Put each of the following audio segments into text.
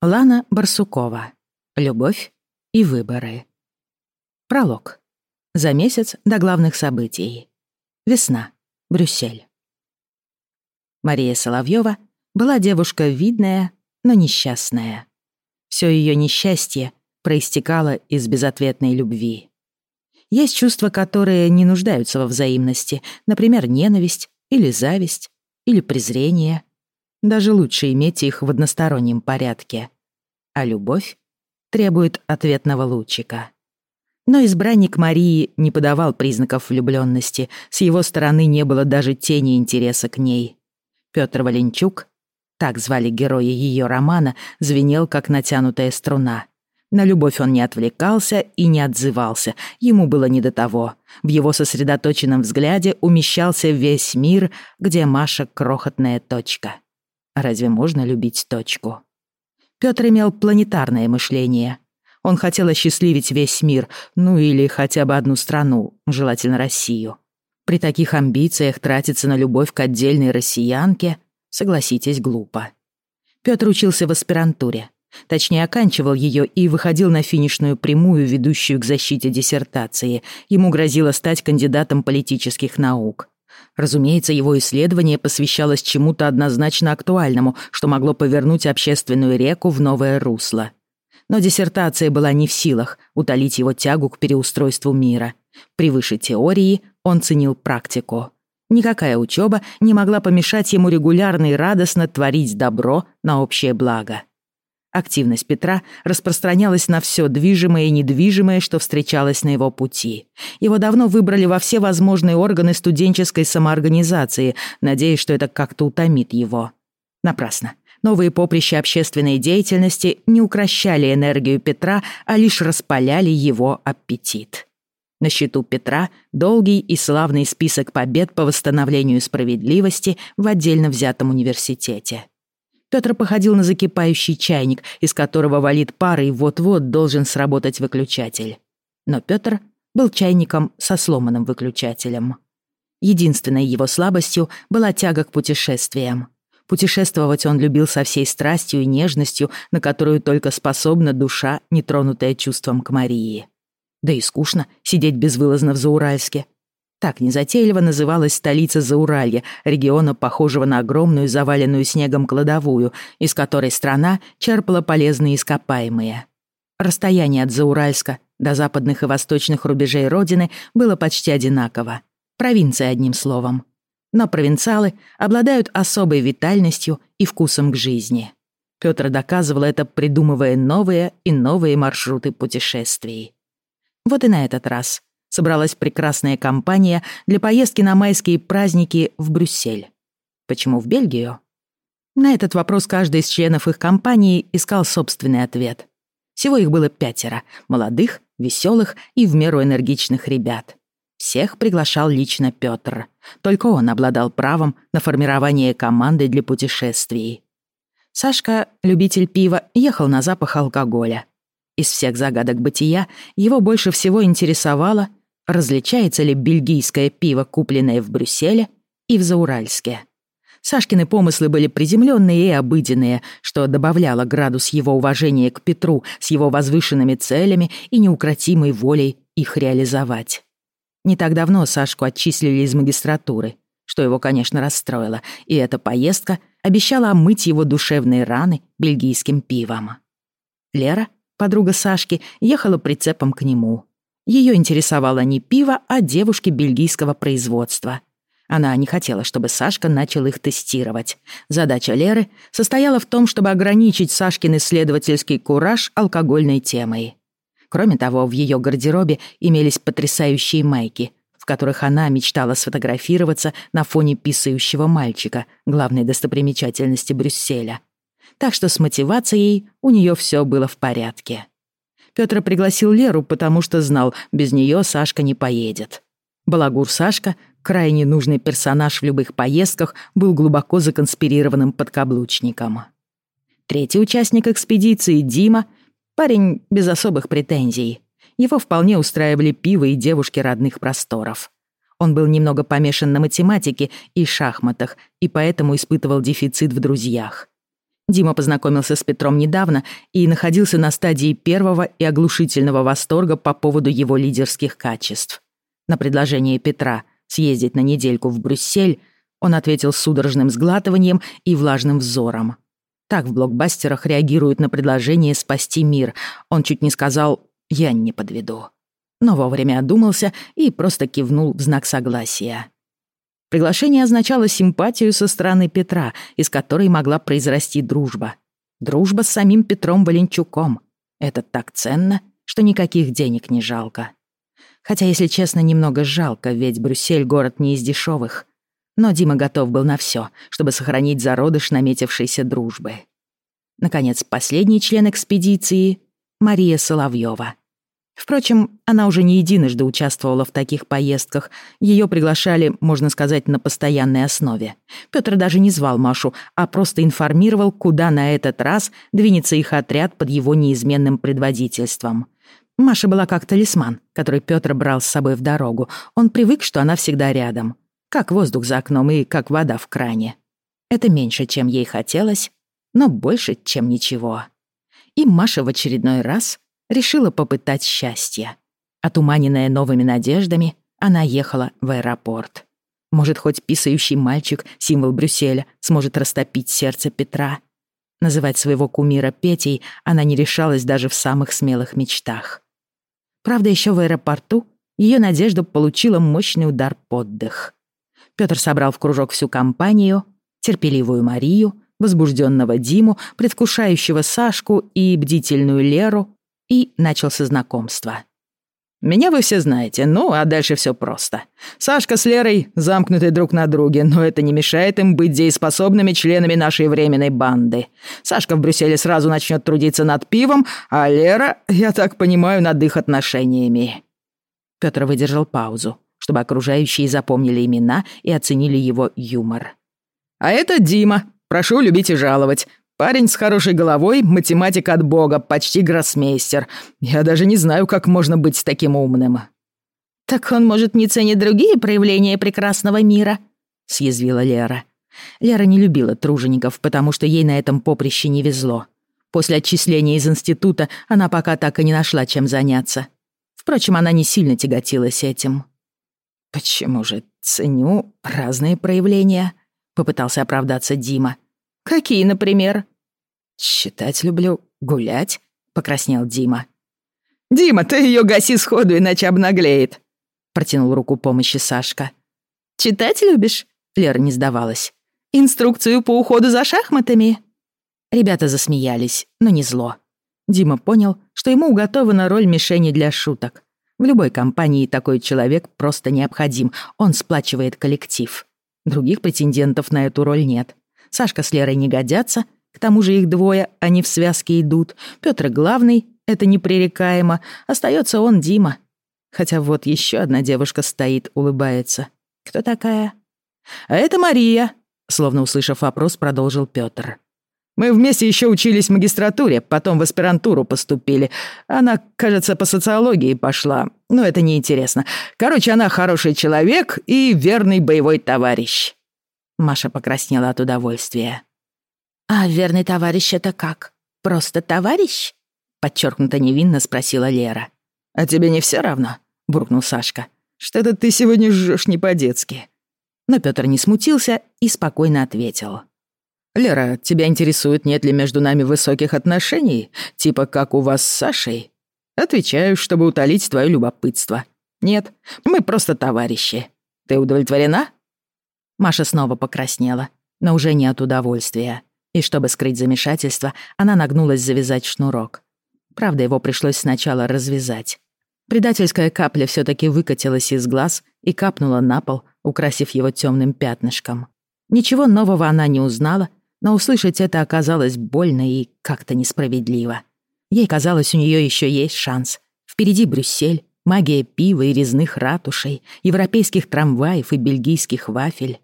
Лана Барсукова. Любовь и выборы. Пролог. За месяц до главных событий. Весна. Брюссель. Мария Соловьева была девушка видная, но несчастная. Все ее несчастье проистекало из безответной любви. Есть чувства, которые не нуждаются во взаимности, например, ненависть или зависть или презрение — даже лучше иметь их в одностороннем порядке. А любовь требует ответного лучика. Но избранник Марии не подавал признаков влюбленности, с его стороны не было даже тени интереса к ней. Петр Валенчук, так звали героя ее романа, звенел, как натянутая струна. На любовь он не отвлекался и не отзывался, ему было не до того. В его сосредоточенном взгляде умещался весь мир, где Маша — крохотная точка. Разве можно любить точку? Пётр имел планетарное мышление. Он хотел осчастливить весь мир, ну или хотя бы одну страну, желательно Россию. При таких амбициях тратиться на любовь к отдельной россиянке, согласитесь, глупо. Пётр учился в аспирантуре. Точнее, оканчивал ее и выходил на финишную прямую, ведущую к защите диссертации. Ему грозило стать кандидатом политических наук. Разумеется, его исследование посвящалось чему-то однозначно актуальному, что могло повернуть общественную реку в новое русло. Но диссертация была не в силах утолить его тягу к переустройству мира. Превыше теории он ценил практику. Никакая учеба не могла помешать ему регулярно и радостно творить добро на общее благо. Активность Петра распространялась на все движимое и недвижимое, что встречалось на его пути. Его давно выбрали во все возможные органы студенческой самоорганизации, надеясь, что это как-то утомит его. Напрасно. Новые поприща общественной деятельности не укращали энергию Петра, а лишь распаляли его аппетит. На счету Петра долгий и славный список побед по восстановлению справедливости в отдельно взятом университете. Петр походил на закипающий чайник, из которого валит пар и вот-вот должен сработать выключатель. Но Петр был чайником со сломанным выключателем. Единственной его слабостью была тяга к путешествиям. Путешествовать он любил со всей страстью и нежностью, на которую только способна душа, нетронутая чувством к Марии. Да и скучно сидеть безвылазно в Зауральске, так незатейливо называлась столица Зауралья, региона, похожего на огромную заваленную снегом кладовую, из которой страна черпала полезные ископаемые. Расстояние от Зауральска до западных и восточных рубежей родины было почти одинаково. Провинция, одним словом. Но провинциалы обладают особой витальностью и вкусом к жизни. Пётр доказывал это, придумывая новые и новые маршруты путешествий. Вот и на этот раз – собралась прекрасная компания для поездки на майские праздники в Брюссель. Почему в Бельгию? На этот вопрос каждый из членов их компании искал собственный ответ. Всего их было пятеро — молодых, веселых и в меру энергичных ребят. Всех приглашал лично Пётр. Только он обладал правом на формирование команды для путешествий. Сашка, любитель пива, ехал на запах алкоголя. Из всех загадок бытия его больше всего интересовало, различается ли бельгийское пиво, купленное в Брюсселе, и в Зауральске. Сашкины помыслы были приземленные и обыденные, что добавляло градус его уважения к Петру с его возвышенными целями и неукротимой волей их реализовать. Не так давно Сашку отчислили из магистратуры, что его, конечно, расстроило, и эта поездка обещала омыть его душевные раны бельгийским пивом. Лера, подруга Сашки, ехала прицепом к нему. Ее интересовало не пиво, а девушки бельгийского производства. Она не хотела, чтобы Сашка начал их тестировать. Задача Леры состояла в том, чтобы ограничить Сашкин исследовательский кураж алкогольной темой. Кроме того, в ее гардеробе имелись потрясающие майки, в которых она мечтала сфотографироваться на фоне писающего мальчика, главной достопримечательности Брюсселя. Так что с мотивацией у нее все было в порядке. Петр пригласил Леру, потому что знал, без нее Сашка не поедет. Балагур Сашка, крайне нужный персонаж в любых поездках, был глубоко законспирированным подкаблучником. Третий участник экспедиции, Дима, парень без особых претензий. Его вполне устраивали пиво и девушки родных просторов. Он был немного помешан на математике и шахматах, и поэтому испытывал дефицит в друзьях. Дима познакомился с Петром недавно и находился на стадии первого и оглушительного восторга по поводу его лидерских качеств. На предложение Петра съездить на недельку в Брюссель он ответил судорожным сглатыванием и влажным взором. Так в блокбастерах реагируют на предложение спасти мир. Он чуть не сказал «я не подведу». Но вовремя одумался и просто кивнул в знак согласия. Приглашение означало симпатию со стороны Петра, из которой могла произрасти дружба. Дружба с самим Петром Валенчуком. Это так ценно, что никаких денег не жалко. Хотя, если честно, немного жалко, ведь Брюссель — город не из дешевых. Но Дима готов был на все, чтобы сохранить зародыш наметившейся дружбы. Наконец, последний член экспедиции — Мария Соловьева. Впрочем, она уже не единожды участвовала в таких поездках. Ее приглашали, можно сказать, на постоянной основе. Пётр даже не звал Машу, а просто информировал, куда на этот раз двинется их отряд под его неизменным предводительством. Маша была как талисман, который Пётр брал с собой в дорогу. Он привык, что она всегда рядом. Как воздух за окном и как вода в кране. Это меньше, чем ей хотелось, но больше, чем ничего. И Маша в очередной раз решила попытать счастье. Отуманенная новыми надеждами, она ехала в аэропорт. Может, хоть писающий мальчик, символ Брюсселя, сможет растопить сердце Петра. Называть своего кумира Петей она не решалась даже в самых смелых мечтах. Правда, еще в аэропорту ее надежда получила мощный удар под дых. Петр собрал в кружок всю компанию, терпеливую Марию, возбужденного Диму, предвкушающего Сашку и бдительную Леру, и начал со знакомства. «Меня вы все знаете, ну, а дальше все просто. Сашка с Лерой замкнуты друг на друге, но это не мешает им быть дееспособными членами нашей временной банды. Сашка в Брюсселе сразу начнет трудиться над пивом, а Лера, я так понимаю, над их отношениями». Петр выдержал паузу, чтобы окружающие запомнили имена и оценили его юмор. «А это Дима. Прошу любить и жаловать. Парень с хорошей головой, математик от бога, почти гроссмейстер. Я даже не знаю, как можно быть таким умным». «Так он, может, не ценит другие проявления прекрасного мира?» — съязвила Лера. Лера не любила тружеников, потому что ей на этом поприще не везло. После отчисления из института она пока так и не нашла, чем заняться. Впрочем, она не сильно тяготилась этим. «Почему же ценю разные проявления?» — попытался оправдаться Дима. «Какие, например?» «Читать люблю, гулять», — покраснел Дима. «Дима, ты ее гаси сходу, иначе обнаглеет», — протянул руку помощи Сашка. «Читать любишь?» — Лера не сдавалась. «Инструкцию по уходу за шахматами?» Ребята засмеялись, но не зло. Дима понял, что ему уготована роль мишени для шуток. В любой компании такой человек просто необходим, он сплачивает коллектив. Других претендентов на эту роль нет. Сашка с Лерой не годятся, к тому же их двое, они в связке идут. Пётр главный, это непререкаемо. Остается он, Дима. Хотя вот еще одна девушка стоит, улыбается. Кто такая? А это Мария, словно услышав вопрос, продолжил Пётр. Мы вместе еще учились в магистратуре, потом в аспирантуру поступили. Она, кажется, по социологии пошла, но это неинтересно. Короче, она хороший человек и верный боевой товарищ. Маша покраснела от удовольствия. «А верный товарищ это как? Просто товарищ?» Подчеркнуто невинно спросила Лера. «А тебе не все равно?» — буркнул Сашка. «Что-то ты сегодня жжешь не по-детски». Но Пётр не смутился и спокойно ответил. «Лера, тебя интересует, нет ли между нами высоких отношений, типа как у вас с Сашей?» Отвечаю, чтобы утолить твое любопытство. Нет, мы просто товарищи. Ты удовлетворена?» Маша снова покраснела, но уже не от удовольствия. И чтобы скрыть замешательство, она нагнулась завязать шнурок. Правда, его пришлось сначала развязать. Предательская капля все таки выкатилась из глаз и капнула на пол, украсив его темным пятнышком. Ничего нового она не узнала, но услышать это оказалось больно и как-то несправедливо. Ей казалось, у нее еще есть шанс. Впереди Брюссель, магия пива и резных ратушей, европейских трамваев и бельгийских вафель.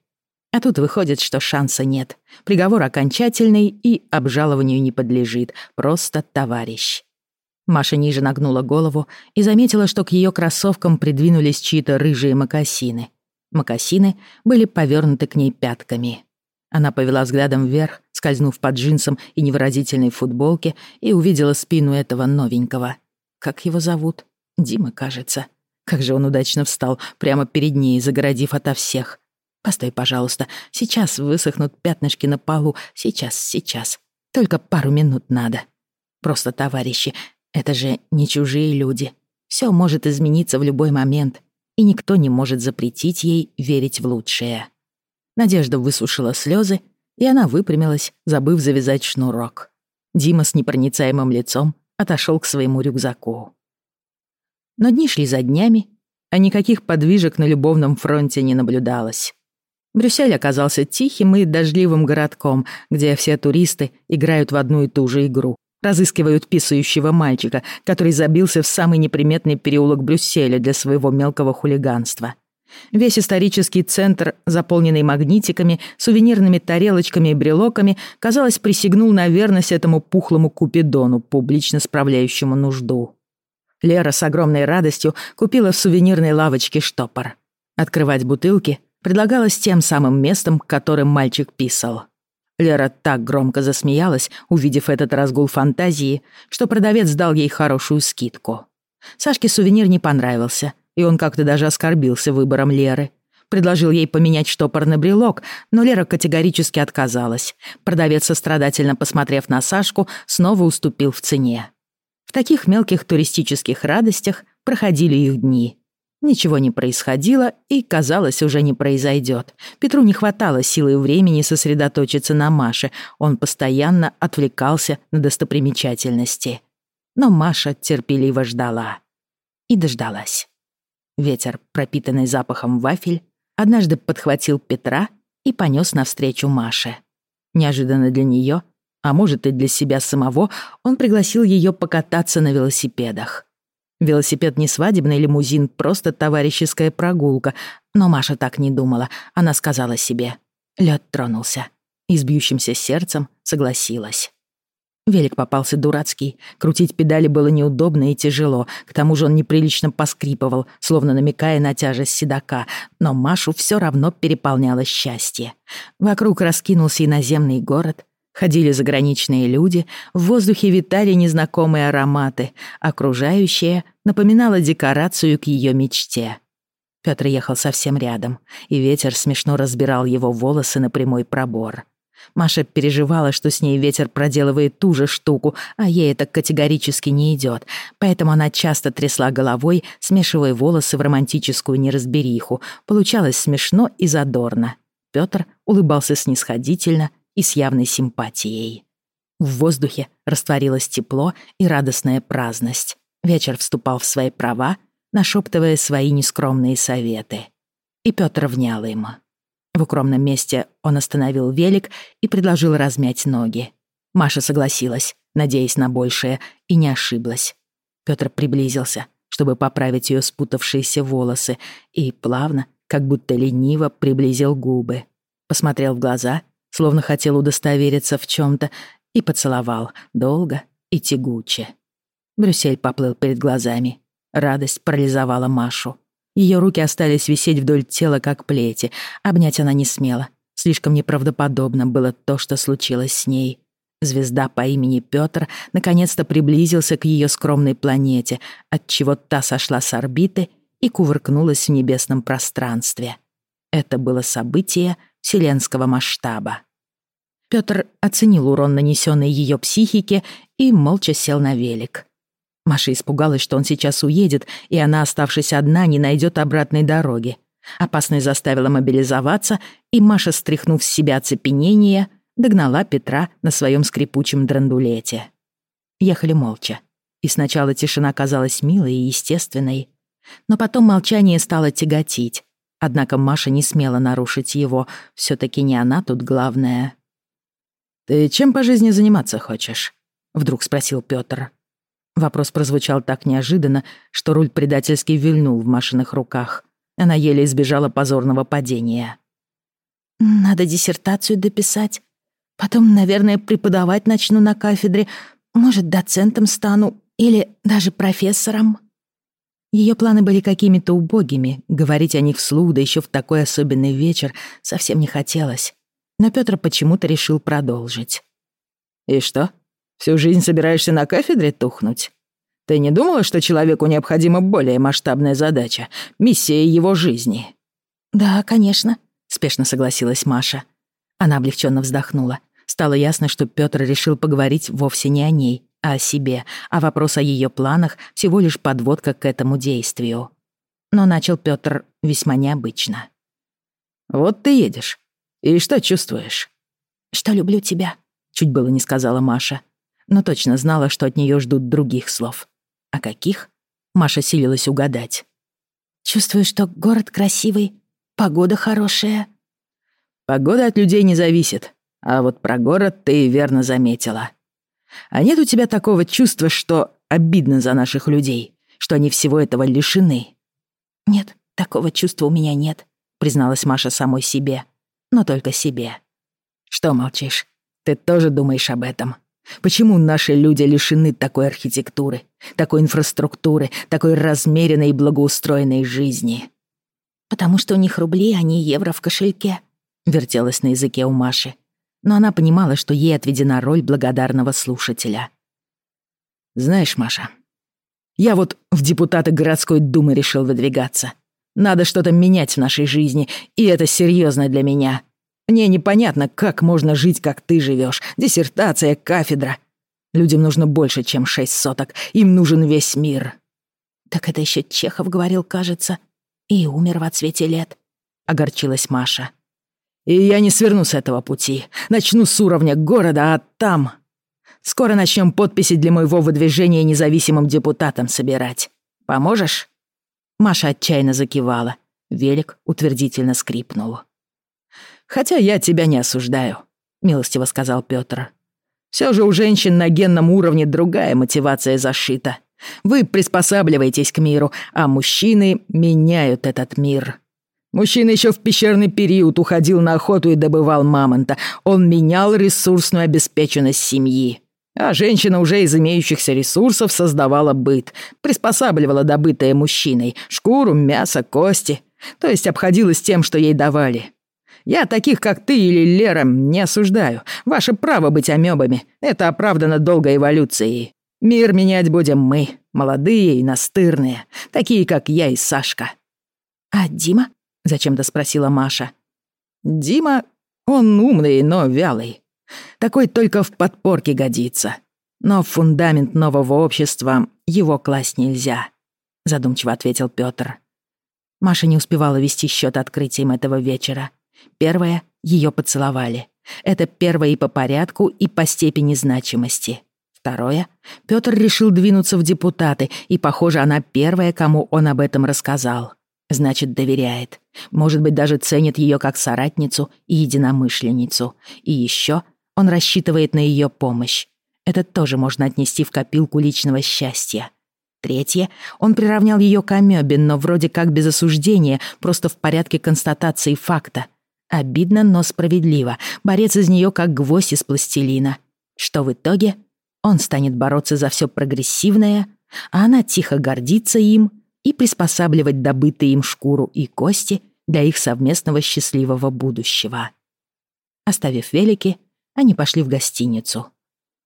А тут выходит, что шанса нет. Приговор окончательный и обжалованию не подлежит. Просто товарищ. Маша ниже нагнула голову и заметила, что к ее кроссовкам придвинулись чьи-то рыжие мокасины. Мокасины были повернуты к ней пятками. Она повела взглядом вверх, скользнув под джинсом и невыразительной футболке, и увидела спину этого новенького. Как его зовут? Дима, кажется. Как же он удачно встал прямо перед ней, загородив ото всех. Постой, пожалуйста. Сейчас высохнут пятнышки на полу. Сейчас, сейчас. Только пару минут надо. Просто товарищи. Это же не чужие люди. Все может измениться в любой момент, и никто не может запретить ей верить в лучшее. Надежда высушила слезы, и она выпрямилась, забыв завязать шнурок. Дима с непроницаемым лицом отошел к своему рюкзаку. Но дни шли за днями, а никаких подвижек на любовном фронте не наблюдалось. Брюссель оказался тихим и дождливым городком, где все туристы играют в одну и ту же игру. Разыскивают писающего мальчика, который забился в самый неприметный переулок Брюсселя для своего мелкого хулиганства. Весь исторический центр, заполненный магнитиками, сувенирными тарелочками и брелоками, казалось, присягнул на верность этому пухлому купидону, публично справляющему нужду. Лера с огромной радостью купила в сувенирной лавочке штопор. Открывать бутылки предлагалось тем самым местом, которым мальчик писал. Лера так громко засмеялась, увидев этот разгул фантазии, что продавец дал ей хорошую скидку. Сашке сувенир не понравился, и он как-то даже оскорбился выбором Леры. Предложил ей поменять штопор на брелок, но Лера категорически отказалась. Продавец, сострадательно посмотрев на Сашку, снова уступил в цене. В таких мелких туристических радостях проходили их дни. Ничего не происходило и, казалось, уже не произойдет. Петру не хватало силы и времени сосредоточиться на Маше. Он постоянно отвлекался на достопримечательности. Но Маша терпеливо ждала. И дождалась. Ветер, пропитанный запахом вафель, однажды подхватил Петра и понес навстречу Маше. Неожиданно для нее, а может и для себя самого, он пригласил ее покататься на велосипедах. Велосипед не свадебный лимузин, просто товарищеская прогулка. Но Маша так не думала. Она сказала себе. Лед тронулся. И с бьющимся сердцем согласилась. Велик попался дурацкий. Крутить педали было неудобно и тяжело. К тому же он неприлично поскрипывал, словно намекая на тяжесть седока. Но Машу все равно переполняло счастье. Вокруг раскинулся иноземный город — Ходили заграничные люди, в воздухе витали незнакомые ароматы, окружающее напоминало декорацию к ее мечте. Пётр ехал совсем рядом, и ветер смешно разбирал его волосы на прямой пробор. Маша переживала, что с ней ветер проделывает ту же штуку, а ей это категорически не идет, поэтому она часто трясла головой, смешивая волосы в романтическую неразбериху. Получалось смешно и задорно. Пётр улыбался снисходительно и с явной симпатией. В воздухе растворилось тепло и радостная праздность. Вечер вступал в свои права, нашептывая свои нескромные советы. И Пётр внял им. В укромном месте он остановил велик и предложил размять ноги. Маша согласилась, надеясь на большее, и не ошиблась. Пётр приблизился, чтобы поправить её спутавшиеся волосы, и плавно, как будто лениво, приблизил губы. Посмотрел в глаза — словно хотел удостовериться в чем-то, и поцеловал долго и тягуче. Брюссель поплыл перед глазами. Радость парализовала Машу. Ее руки остались висеть вдоль тела, как плети. Обнять она не смела. Слишком неправдоподобно было то, что случилось с ней. Звезда по имени Пётр наконец-то приблизился к ее скромной планете, отчего та сошла с орбиты и кувыркнулась в небесном пространстве. Это было событие вселенского масштаба. Пётр оценил урон, нанесенный ее психике, и молча сел на велик. Маша испугалась, что он сейчас уедет, и она, оставшись одна, не найдет обратной дороги. Опасность заставила мобилизоваться, и Маша, стряхнув с себя оцепенение, догнала Петра на своем скрипучем драндулете. Ехали молча, и сначала тишина казалась милой и естественной, но потом молчание стало тяготить, Однако Маша не смела нарушить его. все таки не она тут главная. «Ты чем по жизни заниматься хочешь?» — вдруг спросил Пётр. Вопрос прозвучал так неожиданно, что руль предательски вильнул в Машиных руках. Она еле избежала позорного падения. «Надо диссертацию дописать. Потом, наверное, преподавать начну на кафедре. Может, доцентом стану или даже профессором». Ее планы были какими-то убогими, говорить о них вслух, да еще в такой особенный вечер, совсем не хотелось. Но Пётр почему-то решил продолжить. «И что, всю жизнь собираешься на кафедре тухнуть? Ты не думала, что человеку необходима более масштабная задача, миссия его жизни?» «Да, конечно», — спешно согласилась Маша. Она облегченно вздохнула. Стало ясно, что Пётр решил поговорить вовсе не о ней, о себе, а вопрос о ее планах — всего лишь подводка к этому действию. Но начал Пётр весьма необычно. «Вот ты едешь. И что чувствуешь?» «Что люблю тебя», — чуть было не сказала Маша, но точно знала, что от нее ждут других слов. А каких? Маша силилась угадать. «Чувствую, что город красивый, погода хорошая». «Погода от людей не зависит, а вот про город ты верно заметила. А нет у тебя такого чувства, что обидно за наших людей, что они всего этого лишены?» «Нет, такого чувства у меня нет», — призналась Маша самой себе. «Но только себе». «Что молчишь? Ты тоже думаешь об этом? Почему наши люди лишены такой архитектуры, такой инфраструктуры, такой размеренной и благоустроенной жизни?» «Потому что у них рубли, а не евро в кошельке», — вертелась на языке у Маши. Но она понимала, что ей отведена роль благодарного слушателя. «Знаешь, Маша, я вот в депутаты городской думы решил выдвигаться. Надо что-то менять в нашей жизни, и это серьезно для меня. Мне непонятно, как можно жить, как ты живешь. Диссертация, кафедра. Людям нужно больше, чем шесть соток. Им нужен весь мир. Так это еще Чехов говорил, кажется. И умер в отсвете лет. Огорчилась Маша. И я не сверну с этого пути. Начну с уровня города, а там... Скоро начнем подписи для моего выдвижения независимым депутатом собирать. Поможешь?» Маша отчаянно закивала. Велик утвердительно скрипнул. «Хотя я тебя не осуждаю», — милостиво сказал Пётр. «Всё же у женщин на генном уровне другая мотивация зашита. Вы приспосабливаетесь к миру, а мужчины меняют этот мир». Мужчина еще в пещерный период уходил на охоту и добывал мамонта. Он менял ресурсную обеспеченность семьи. А женщина уже из имеющихся ресурсов создавала быт, приспосабливала добытое мужчиной, шкуру, мясо, кости, то есть обходилась тем, что ей давали. Я таких, как ты или Лера, не осуждаю. Ваше право быть амебами. Это оправдано долгой эволюцией. Мир менять будем мы, молодые и настырные, такие, как я и Сашка. «А Дима?» — зачем-то спросила Маша. «Дима, он умный, но вялый. Такой только в подпорке годится. Но в фундамент нового общества его класть нельзя», — задумчиво ответил Пётр. Маша не успевала вести счет открытием этого вечера. Первое — ее поцеловали. Это первое и по порядку, и по степени значимости. Второе — Пётр решил двинуться в депутаты, и, похоже, она первая, кому он об этом рассказал. Значит, доверяет. Может быть, даже ценит ее как соратницу и единомышленницу. И еще он рассчитывает на ее помощь. Это тоже можно отнести в копилку личного счастья. Третье, он приравнял ее к амебе, но вроде как без осуждения, просто в порядке констатации факта. Обидно, но справедливо. Борец из нее как гвоздь из пластилина. Что в итоге? Он станет бороться за все прогрессивное, а она тихо гордится им и приспосабливать добытые им шкуру и кости для их совместного счастливого будущего. Оставив велики, они пошли в гостиницу.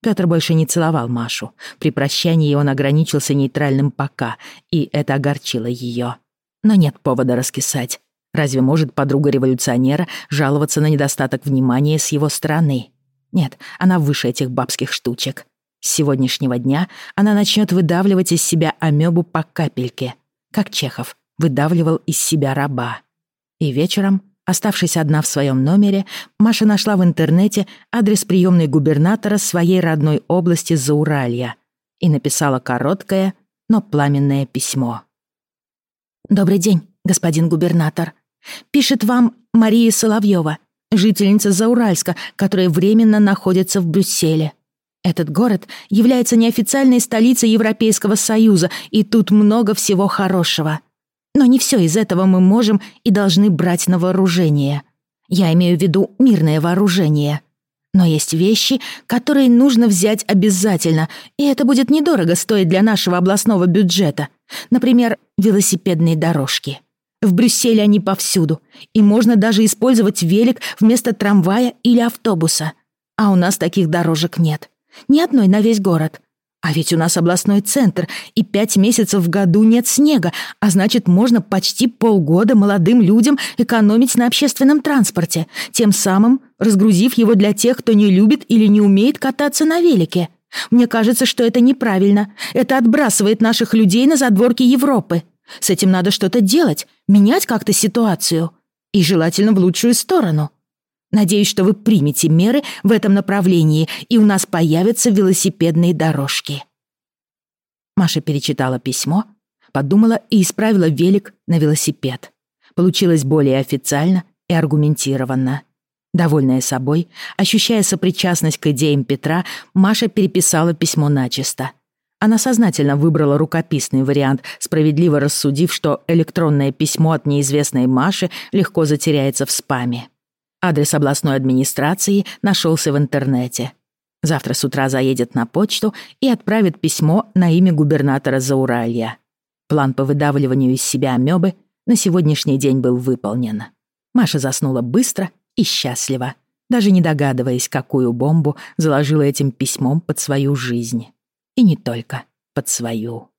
Пётр больше не целовал Машу. При прощании он ограничился нейтральным «пока», и это огорчило её. Но нет повода раскисать. Разве может подруга революционера жаловаться на недостаток внимания с его стороны? Нет, она выше этих бабских штучек. С сегодняшнего дня она начнет выдавливать из себя амебу по капельке, как Чехов выдавливал из себя раба. И вечером Оставшись одна в своем номере, Маша нашла в интернете адрес приемной губернатора своей родной области Зауралья и написала короткое, но пламенное письмо. «Добрый день, господин губернатор. Пишет вам Мария Соловьева, жительница Зауральска, которая временно находится в Брюсселе. Этот город является неофициальной столицей Европейского Союза, и тут много всего хорошего. Но не все из этого мы можем и должны брать на вооружение. Я имею в виду мирное вооружение. Но есть вещи, которые нужно взять обязательно, и это будет недорого стоить для нашего областного бюджета. Например, велосипедные дорожки. В Брюсселе они повсюду, и можно даже использовать велик вместо трамвая или автобуса. А у нас таких дорожек нет. Ни одной на весь город. А ведь у нас областной центр, и пять месяцев в году нет снега, а значит, можно почти полгода молодым людям экономить на общественном транспорте, тем самым разгрузив его для тех, кто не любит или не умеет кататься на велике. Мне кажется, что это неправильно. Это отбрасывает наших людей на задворки Европы. С этим надо что-то делать, менять как-то ситуацию. И желательно в лучшую сторону. Надеюсь, что вы примете меры в этом направлении, и у нас появятся велосипедные дорожки». Маша перечитала письмо, подумала и исправила велик на велосипед. Получилось более официально и аргументированно. Довольная собой, ощущая сопричастность к идеям Петра, Маша переписала письмо начисто. Она сознательно выбрала рукописный вариант, справедливо рассудив, что электронное письмо от неизвестной Маши легко затеряется в спаме. Адрес областной администрации нашелся в интернете. Завтра с утра заедет на почту и отправит письмо на имя губернатора Зауралья. План по выдавливанию из себя амебы на сегодняшний день был выполнен. Маша заснула быстро и счастливо, даже не догадываясь, какую бомбу заложила этим письмом под свою жизнь. И не только под свою.